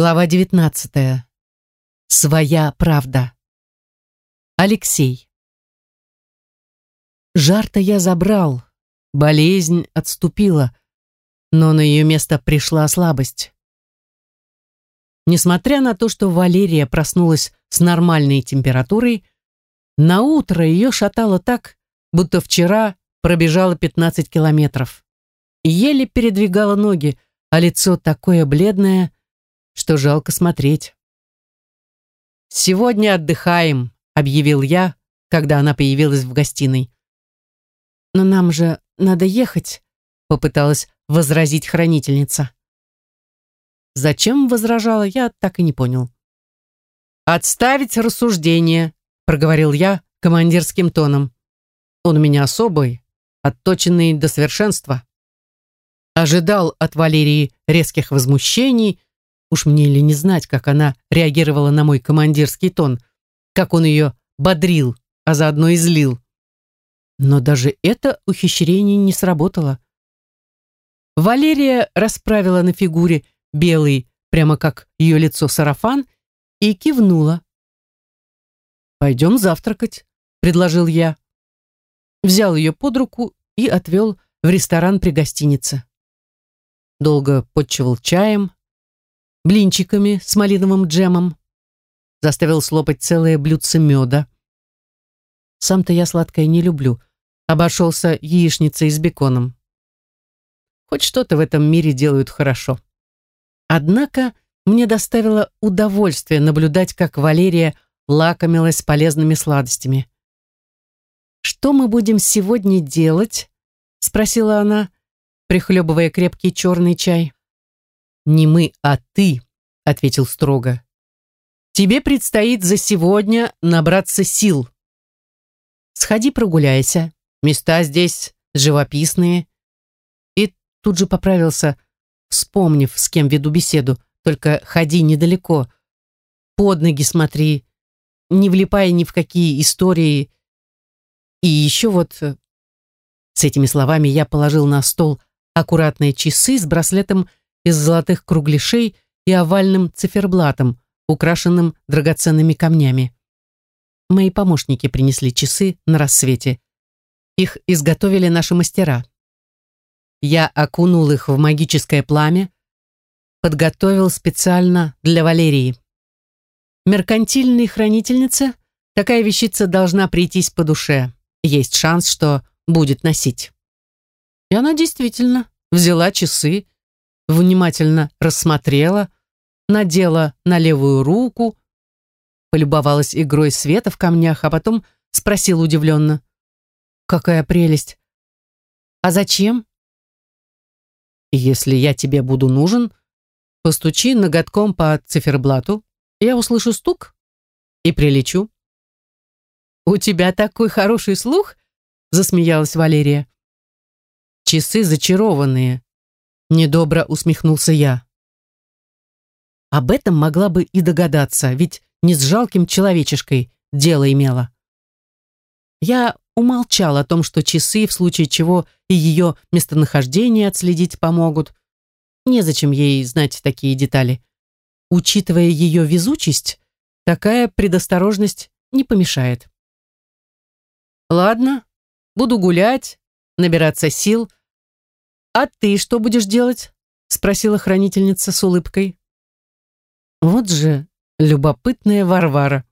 Глава 19. Своя правда. Алексей. Жар-то я забрал, болезнь отступила, но на ее место пришла слабость. Несмотря на то, что Валерия проснулась с нормальной температурой, на утро ее шатало так, будто вчера пробежала 15 километров. Еле передвигала ноги, а лицо такое бледное – что жалко смотреть. «Сегодня отдыхаем», — объявил я, когда она появилась в гостиной. «Но нам же надо ехать», — попыталась возразить хранительница. Зачем возражала, я так и не понял. «Отставить рассуждение», — проговорил я командирским тоном. «Он у меня особый, отточенный до совершенства». Ожидал от Валерии резких возмущений, Уж мне ли не знать, как она реагировала на мой командирский тон, как он ее бодрил, а заодно и злил. Но даже это ухищрение не сработало. Валерия расправила на фигуре белый, прямо как ее лицо сарафан, и кивнула. «Пойдем завтракать», — предложил я. Взял ее под руку и отвел в ресторан при гостинице. Долго подчевал чаем, блинчиками с малиновым джемом. Заставил слопать целое блюдце меда. Сам-то я сладкое не люблю. Обошелся яичницей с беконом. Хоть что-то в этом мире делают хорошо. Однако мне доставило удовольствие наблюдать, как Валерия лакомилась полезными сладостями. «Что мы будем сегодня делать?» — спросила она, прихлебывая крепкий черный чай. «Не мы, а ты», — ответил строго. «Тебе предстоит за сегодня набраться сил. Сходи прогуляйся, места здесь живописные». И тут же поправился, вспомнив, с кем веду беседу, только ходи недалеко, под ноги смотри, не влипая ни в какие истории. И еще вот... Э, с этими словами я положил на стол аккуратные часы с браслетом из золотых кругляшей и овальным циферблатом, украшенным драгоценными камнями. Мои помощники принесли часы на рассвете. Их изготовили наши мастера. Я окунул их в магическое пламя, подготовил специально для Валерии. Меркантильной хранительнице такая вещица должна прийтись по душе. Есть шанс, что будет носить. И она действительно взяла часы, внимательно рассмотрела, надела на левую руку, полюбовалась игрой света в камнях, а потом спросила удивленно. «Какая прелесть! А зачем?» «Если я тебе буду нужен, постучи ноготком по циферблату, я услышу стук и прилечу». «У тебя такой хороший слух?» засмеялась Валерия. «Часы зачарованные», Недобро усмехнулся я. Об этом могла бы и догадаться, ведь не с жалким человечешкой дело имела. Я умолчал о том, что часы, в случае чего и ее местонахождение отследить помогут. Незачем ей знать такие детали. Учитывая ее везучесть, такая предосторожность не помешает. Ладно, буду гулять, набираться сил, «А ты что будешь делать?» — спросила хранительница с улыбкой. «Вот же любопытная Варвара».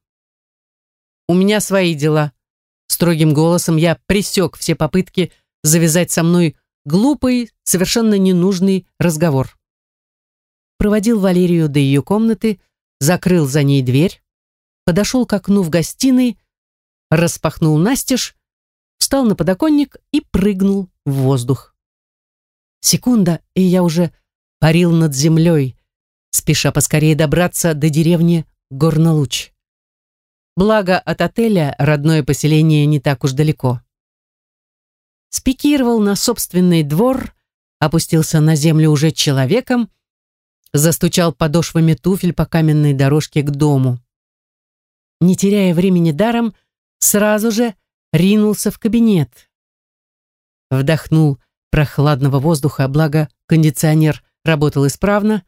«У меня свои дела». Строгим голосом я пресек все попытки завязать со мной глупый, совершенно ненужный разговор. Проводил Валерию до ее комнаты, закрыл за ней дверь, подошел к окну в гостиной, распахнул настежь, встал на подоконник и прыгнул в воздух. Секунда, и я уже парил над землей, спеша поскорее добраться до деревни Горнолуч. Благо, от отеля родное поселение не так уж далеко. Спикировал на собственный двор, опустился на землю уже человеком, застучал подошвами туфель по каменной дорожке к дому. Не теряя времени даром, сразу же ринулся в кабинет. Вдохнул прохладного воздуха, благо кондиционер работал исправно,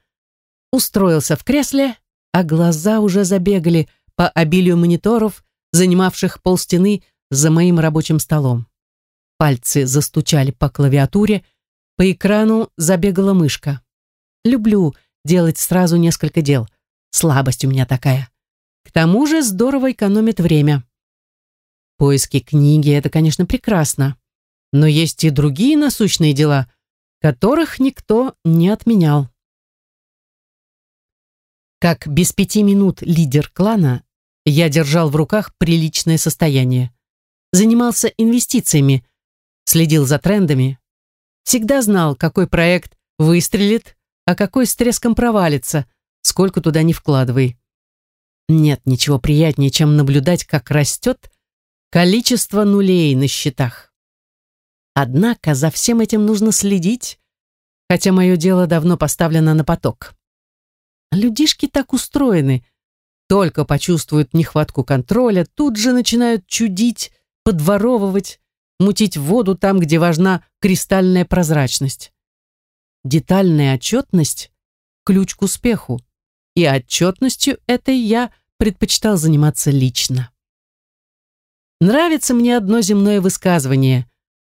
устроился в кресле, а глаза уже забегали по обилию мониторов, занимавших полстены за моим рабочим столом. Пальцы застучали по клавиатуре, по экрану забегала мышка. Люблю делать сразу несколько дел. Слабость у меня такая. К тому же здорово экономит время. Поиски книги — это, конечно, прекрасно. Но есть и другие насущные дела, которых никто не отменял. Как без пяти минут лидер клана, я держал в руках приличное состояние. Занимался инвестициями, следил за трендами. Всегда знал, какой проект выстрелит, а какой с треском провалится, сколько туда не вкладывай. Нет ничего приятнее, чем наблюдать, как растет количество нулей на счетах. Однако за всем этим нужно следить, хотя мое дело давно поставлено на поток. Людишки так устроены. Только почувствуют нехватку контроля, тут же начинают чудить, подворовывать, мутить воду там, где важна кристальная прозрачность. Детальная отчетность – ключ к успеху, и отчетностью этой я предпочитал заниматься лично. Нравится мне одно земное высказывание.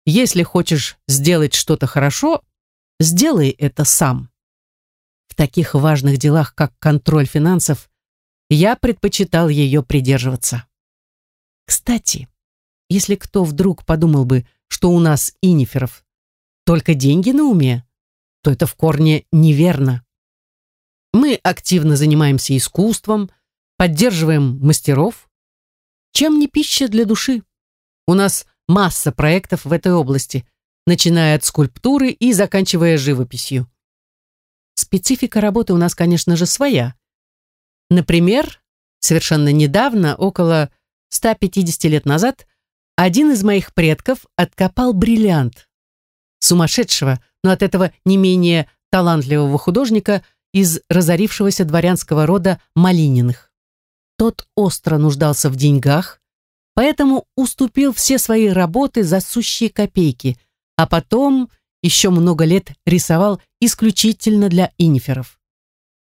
Если хочешь сделать что-то хорошо, сделай это сам. В таких важных делах, как контроль финансов, я предпочитал ее придерживаться. Кстати, если кто вдруг подумал бы, что у нас, иниферов, только деньги на уме, то это в корне неверно. Мы активно занимаемся искусством, поддерживаем мастеров, чем не пища для души? У нас масса проектов в этой области, начиная от скульптуры и заканчивая живописью. Специфика работы у нас, конечно же, своя. Например, совершенно недавно, около 150 лет назад, один из моих предков откопал бриллиант. Сумасшедшего, но от этого не менее талантливого художника из разорившегося дворянского рода Малининых. Тот остро нуждался в деньгах, поэтому уступил все свои работы за сущие копейки, а потом еще много лет рисовал исключительно для иниферов.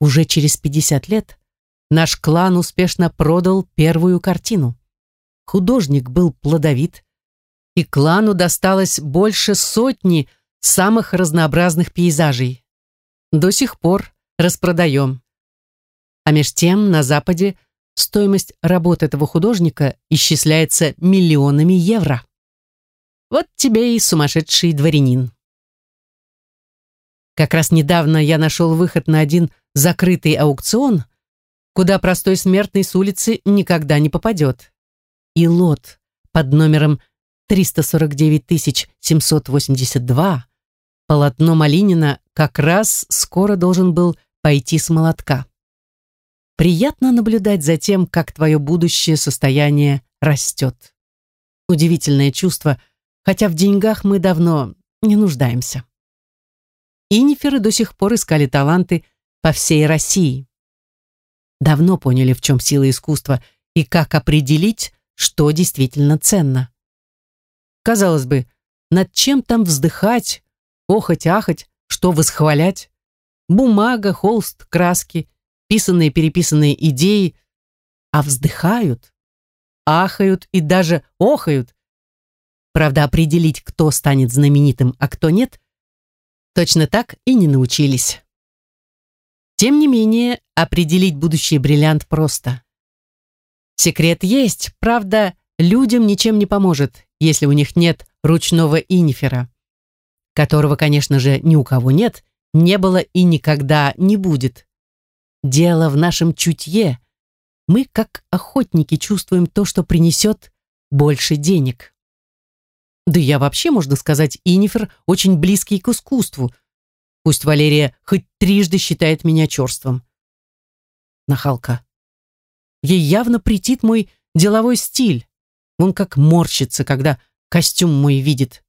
Уже через 50 лет наш клан успешно продал первую картину. Художник был плодовит, и клану досталось больше сотни самых разнообразных пейзажей. До сих пор распродаем. А меж тем на Западе стоимость работы этого художника исчисляется миллионами евро. Вот тебе и сумасшедший дворянин. Как раз недавно я нашел выход на один закрытый аукцион, куда простой смертный с улицы никогда не попадет. И лот под номером 349782, полотно Малинина, как раз скоро должен был пойти с молотка. Приятно наблюдать за тем, как твое будущее состояние растет. Удивительное чувство, хотя в деньгах мы давно не нуждаемся. Иниферы до сих пор искали таланты по всей России. Давно поняли, в чем сила искусства и как определить, что действительно ценно. Казалось бы, над чем там вздыхать, охать-ахать, что восхвалять? Бумага, холст, краски, писанные-переписанные идеи, а вздыхают, ахают и даже охают. Правда, определить, кто станет знаменитым, а кто нет, точно так и не научились. Тем не менее, определить будущий бриллиант просто. Секрет есть, правда, людям ничем не поможет, если у них нет ручного инифера, которого, конечно же, ни у кого нет, не было и никогда не будет. Дело в нашем чутье. Мы, как охотники, чувствуем то, что принесет больше денег. Да я вообще, можно сказать, Инифер очень близкий к искусству. Пусть Валерия хоть трижды считает меня черством. Нахалка. Ей явно претит мой деловой стиль. Он как морщится, когда костюм мой видит.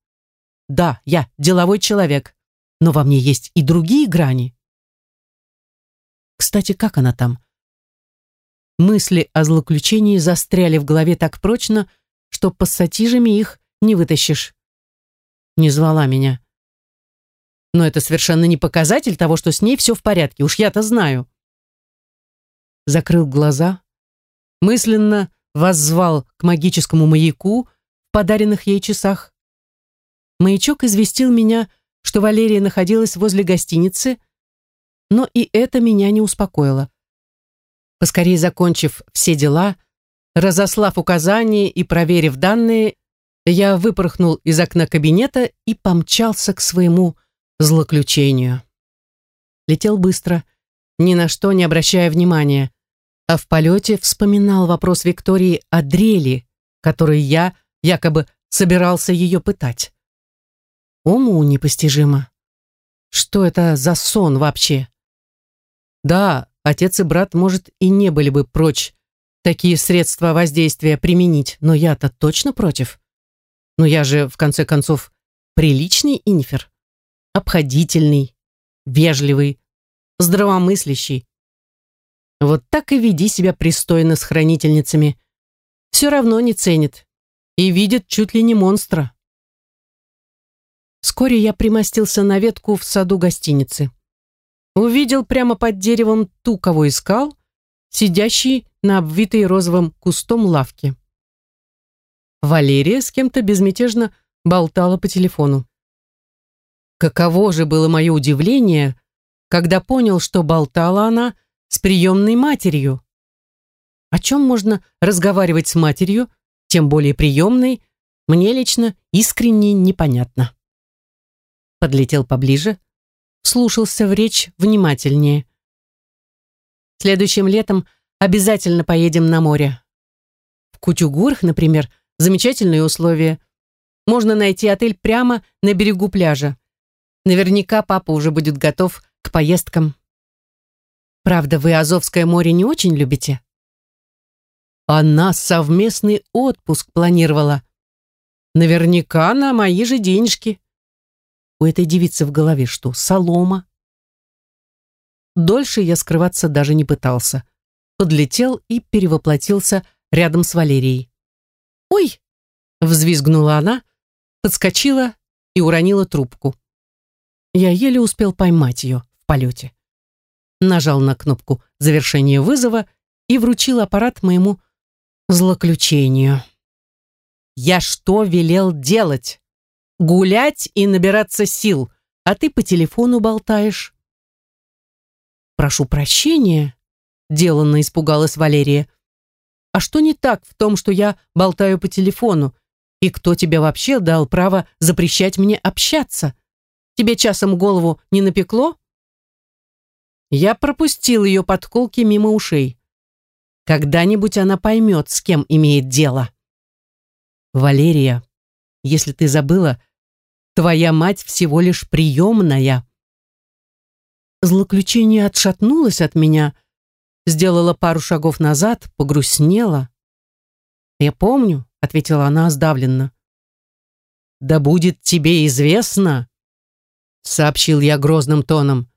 Да, я деловой человек, но во мне есть и другие грани. Кстати, как она там? Мысли о злоключении застряли в голове так прочно, что пассатижами их не вытащишь. Не звала меня. Но это совершенно не показатель того, что с ней все в порядке, уж я-то знаю. Закрыл глаза, мысленно воззвал к магическому маяку в подаренных ей часах. Маячок известил меня, что Валерия находилась возле гостиницы, но и это меня не успокоило. Поскорее закончив все дела, разослав указания и проверив данные, я выпорхнул из окна кабинета и помчался к своему злоключению. Летел быстро, ни на что не обращая внимания, а в полете вспоминал вопрос Виктории о дрели, который я якобы собирался ее пытать. Уму непостижимо. Что это за сон вообще? Да, отец и брат, может, и не были бы прочь такие средства воздействия применить, но я-то точно против. Но я же, в конце концов, приличный инфер, обходительный, вежливый, здравомыслящий. Вот так и веди себя пристойно с хранительницами. Все равно не ценит и видит чуть ли не монстра. Вскоре я примостился на ветку в саду гостиницы. Увидел прямо под деревом ту, кого искал, сидящий на обвитой розовым кустом лавке. Валерия с кем-то безмятежно болтала по телефону. Каково же было мое удивление, когда понял, что болтала она с приемной матерью. О чем можно разговаривать с матерью, тем более приемной, мне лично искренне непонятно. Подлетел поближе, слушался в речь внимательнее. Следующим летом обязательно поедем на море. В Кутюгурах, например, замечательные условия. Можно найти отель прямо на берегу пляжа. Наверняка папа уже будет готов к поездкам. Правда, вы Азовское море не очень любите? Она совместный отпуск планировала. Наверняка на мои же денежки. У этой девицы в голове что, солома? Дольше я скрываться даже не пытался. Подлетел и перевоплотился рядом с Валерией. «Ой!» — взвизгнула она, подскочила и уронила трубку. Я еле успел поймать ее в полете. Нажал на кнопку завершения вызова и вручил аппарат моему злоключению. «Я что велел делать? Гулять и набираться сил, а ты по телефону болтаешь». «Прошу прощения», — деланно испугалась Валерия. «А что не так в том, что я болтаю по телефону? И кто тебе вообще дал право запрещать мне общаться? Тебе часом голову не напекло?» Я пропустил ее подколки мимо ушей. Когда-нибудь она поймет, с кем имеет дело. «Валерия, если ты забыла, твоя мать всего лишь приемная», Злоключение отшатнулось от меня, сделала пару шагов назад, погрустнела. «Я помню», — ответила она сдавленно. «Да будет тебе известно», — сообщил я грозным тоном,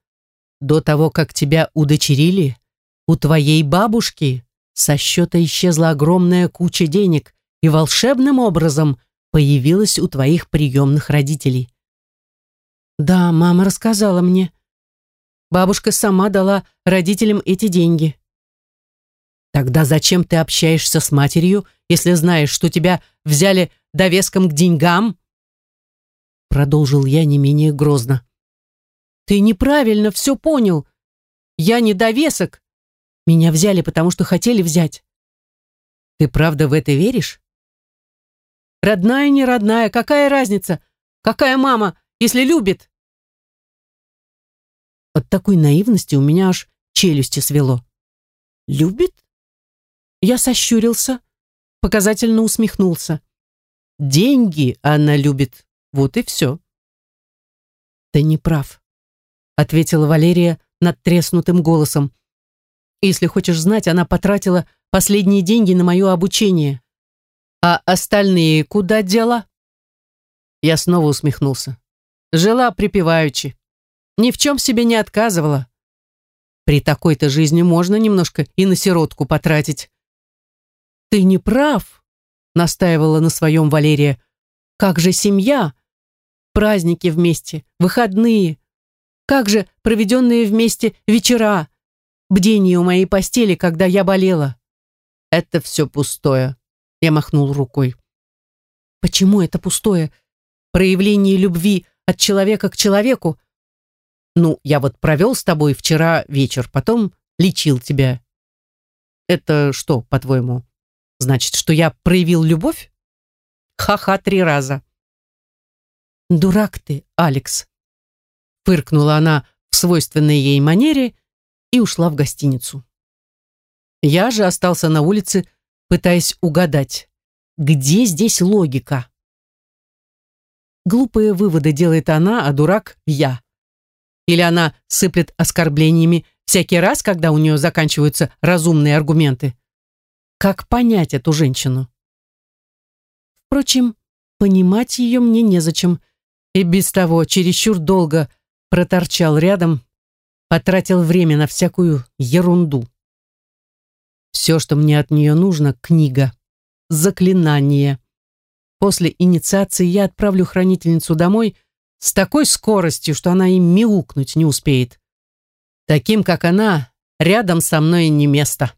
«до того, как тебя удочерили, у твоей бабушки со счета исчезла огромная куча денег и волшебным образом появилась у твоих приемных родителей». «Да, мама рассказала мне», Бабушка сама дала родителям эти деньги. Тогда зачем ты общаешься с матерью, если знаешь, что тебя взяли довеском к деньгам? Продолжил я не менее грозно. Ты неправильно все понял. Я не довесок. Меня взяли, потому что хотели взять. Ты правда в это веришь? Родная, не родная, какая разница? Какая мама, если любит? От такой наивности у меня аж челюсти свело. «Любит?» Я сощурился, показательно усмехнулся. «Деньги она любит, вот и все». «Ты не прав», — ответила Валерия надтреснутым голосом. «Если хочешь знать, она потратила последние деньги на мое обучение. А остальные куда дела?» Я снова усмехнулся. Жила припеваючи ни в чем себе не отказывала. При такой-то жизни можно немножко и на сиротку потратить. «Ты не прав», — настаивала на своем Валерия. «Как же семья? Праздники вместе, выходные, Как же проведенные вместе вечера, бдение у моей постели, когда я болела? Это все пустое. Я махнул рукой. Почему это пустое? Проявление любви от человека к человеку? Ну, я вот провел с тобой вчера вечер, потом лечил тебя. Это что, по-твоему? Значит, что я проявил любовь? Ха-ха три раза. Дурак ты, Алекс. Фыркнула она в свойственной ей манере и ушла в гостиницу. Я же остался на улице, пытаясь угадать, где здесь логика. Глупые выводы делает она, а дурак — я. Или она сыплет оскорблениями всякий раз, когда у нее заканчиваются разумные аргументы. Как понять эту женщину? Впрочем, понимать ее мне незачем. И без того чересчур долго проторчал рядом, потратил время на всякую ерунду. Все, что мне от нее нужно, книга, заклинание. После инициации я отправлю хранительницу домой с такой скоростью, что она и мяукнуть не успеет. Таким, как она, рядом со мной не место.